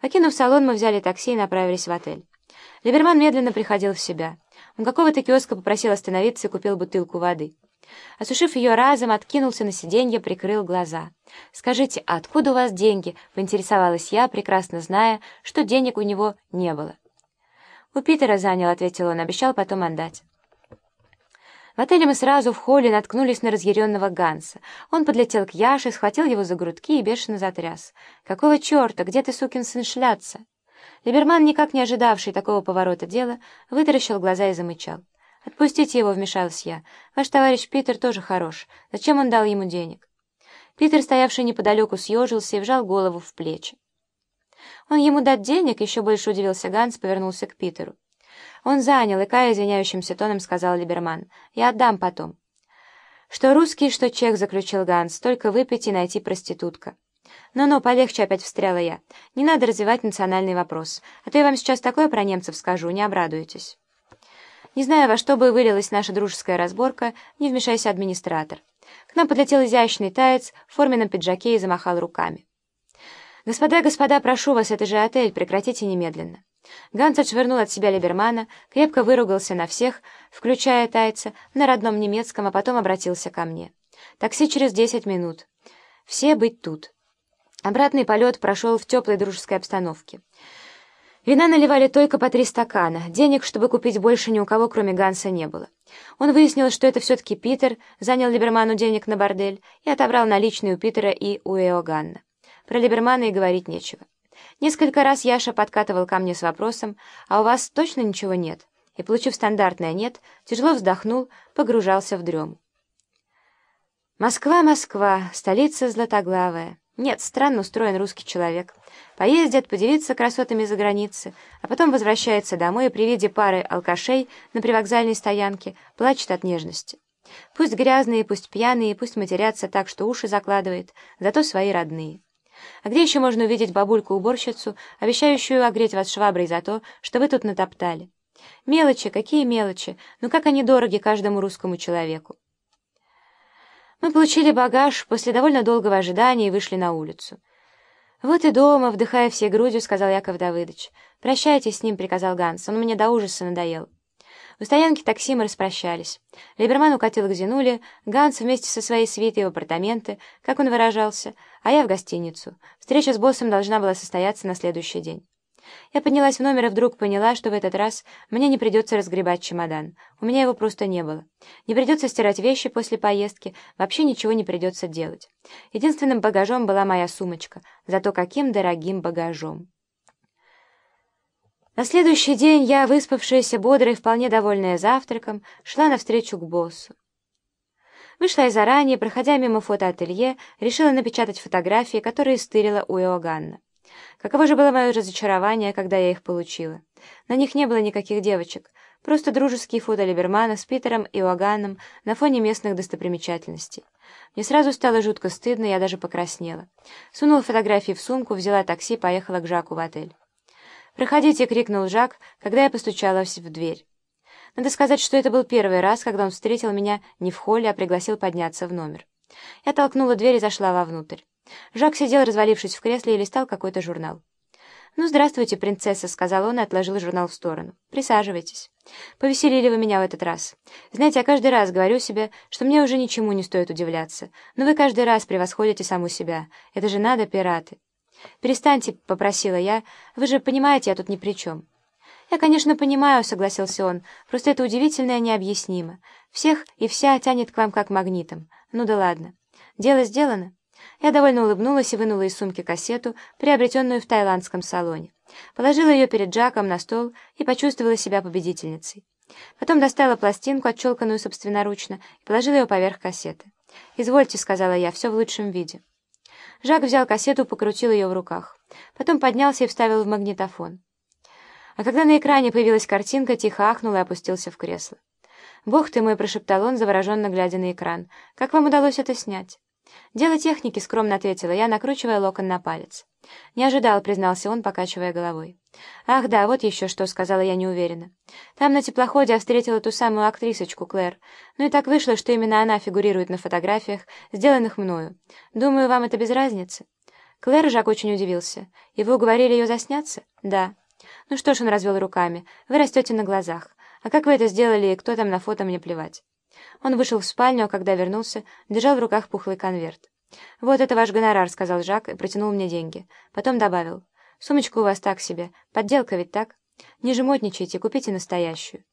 Покинув салон, мы взяли такси и направились в отель. Либерман медленно приходил в себя. У какого-то киоска попросил остановиться и купил бутылку воды. Осушив ее разом, откинулся на сиденье, прикрыл глаза. «Скажите, а откуда у вас деньги?» — поинтересовалась я, прекрасно зная, что денег у него не было. «У Питера занял», — ответил он, — обещал потом отдать. В отеле мы сразу в холле наткнулись на разъяренного Ганса. Он подлетел к Яше, схватил его за грудки и бешено затряс. «Какого черта? Где ты, сукин сын, шляться?» Либерман, никак не ожидавший такого поворота дела, вытаращил глаза и замычал. «Отпустите его», — вмешалась я. «Ваш товарищ Питер тоже хорош. Зачем он дал ему денег?» Питер, стоявший неподалеку, съежился и вжал голову в плечи. «Он ему дать денег?» — еще больше удивился Ганс, повернулся к Питеру. «Он занял, и Кая извиняющимся тоном сказал Либерман. Я отдам потом». «Что русский, что чех», — заключил Ганс. «Только выпить и найти проститутка». «Ну-ну, полегче», — опять встряла я. «Не надо развивать национальный вопрос, а то я вам сейчас такое про немцев скажу, не обрадуетесь». Не знаю, во что бы вылилась наша дружеская разборка, не вмешайся администратор. К нам подлетел изящный таец в форменном пиджаке и замахал руками. «Господа, господа, прошу вас, это же отель, прекратите немедленно». Ганс отшвырнул от себя Либермана, крепко выругался на всех, включая тайца, на родном немецком, а потом обратился ко мне. «Такси через десять минут. Все быть тут». Обратный полет прошел в теплой дружеской обстановке. Вина наливали только по три стакана. Денег, чтобы купить больше, ни у кого, кроме Ганса, не было. Он выяснил, что это все-таки Питер занял Либерману денег на бордель и отобрал наличные у Питера и у Эоганна. Про Либермана и говорить нечего. Несколько раз Яша подкатывал ко мне с вопросом «А у вас точно ничего нет?» и, получив стандартное «нет», тяжело вздохнул, погружался в дрему. Москва, Москва, столица златоглавая. Нет, странно устроен русский человек. Поездит, подивится красотами за границы, а потом возвращается домой и при виде пары алкашей на привокзальной стоянке плачет от нежности. Пусть грязные, пусть пьяные, пусть матерятся так, что уши закладывает, зато свои родные. А где еще можно увидеть бабульку-уборщицу, обещающую огреть вас шваброй за то, что вы тут натоптали? Мелочи, какие мелочи, ну как они дороги каждому русскому человеку. Мы получили багаж после довольно долгого ожидания и вышли на улицу. «Вот и дома», — вдыхая все грудью, сказал Яков Давыдович. «Прощайтесь с ним», — приказал Ганс, — «он мне до ужаса надоел». У стоянки такси мы распрощались. Либерман укатил к Зинуле, Ганс вместе со своей свитой в апартаменты, как он выражался, а я в гостиницу. Встреча с боссом должна была состояться на следующий день. Я поднялась в номер и вдруг поняла, что в этот раз мне не придется разгребать чемодан. У меня его просто не было. Не придется стирать вещи после поездки, вообще ничего не придется делать. Единственным багажом была моя сумочка, зато каким дорогим багажом. На следующий день я, выспавшаяся, бодрая и вполне довольная завтраком, шла навстречу к боссу. Вышла я заранее, проходя мимо фотоателье, решила напечатать фотографии, которые стырила у Иоганна. Каково же было мое разочарование, когда я их получила. На них не было никаких девочек, просто дружеские фото Либермана с Питером и Уаганом на фоне местных достопримечательностей. Мне сразу стало жутко стыдно, я даже покраснела. Сунула фотографии в сумку, взяла такси, поехала к Жаку в отель. «Проходите!» — крикнул Жак, когда я постучалась в дверь. Надо сказать, что это был первый раз, когда он встретил меня не в холле, а пригласил подняться в номер. Я толкнула дверь и зашла вовнутрь. Жак сидел, развалившись в кресле, и листал какой-то журнал. «Ну, здравствуйте, принцесса», — сказал он и отложил журнал в сторону. «Присаживайтесь. Повеселили вы меня в этот раз. Знаете, я каждый раз говорю себе, что мне уже ничему не стоит удивляться. Но вы каждый раз превосходите саму себя. Это же надо, пираты». «Перестаньте», — попросила я. «Вы же понимаете, я тут ни при чем». «Я, конечно, понимаю», — согласился он. «Просто это удивительно и необъяснимо. Всех и вся тянет к вам как магнитом. Ну да ладно. Дело сделано». Я довольно улыбнулась и вынула из сумки кассету, приобретенную в тайландском салоне. Положила ее перед Джаком на стол и почувствовала себя победительницей. Потом достала пластинку, отщелканную собственноручно, и положила ее поверх кассеты. «Извольте», — сказала я, — «все в лучшем виде». Жак взял кассету, покрутил ее в руках. Потом поднялся и вставил в магнитофон. А когда на экране появилась картинка, тихо ахнул и опустился в кресло. «Бог ты мой!» — прошептал он, завороженно глядя на экран. «Как вам удалось это снять?» «Дело техники», — скромно ответила я, накручивая локон на палец. «Не ожидал», — признался он, покачивая головой. «Ах да, вот еще что», — сказала я неуверенно. «Там на теплоходе я встретила ту самую актрисочку, Клэр. Ну и так вышло, что именно она фигурирует на фотографиях, сделанных мною. Думаю, вам это без разницы». Клэр Жак очень удивился. «И вы уговорили ее засняться?» «Да». «Ну что ж», — он развел руками, — «вы растете на глазах. А как вы это сделали, и кто там на фото, мне плевать». Он вышел в спальню, а когда вернулся, держал в руках пухлый конверт. «Вот это ваш гонорар», — сказал Жак и протянул мне деньги. Потом добавил. «Сумочка у вас так себе. Подделка ведь так? Не жемотничайте, купите настоящую».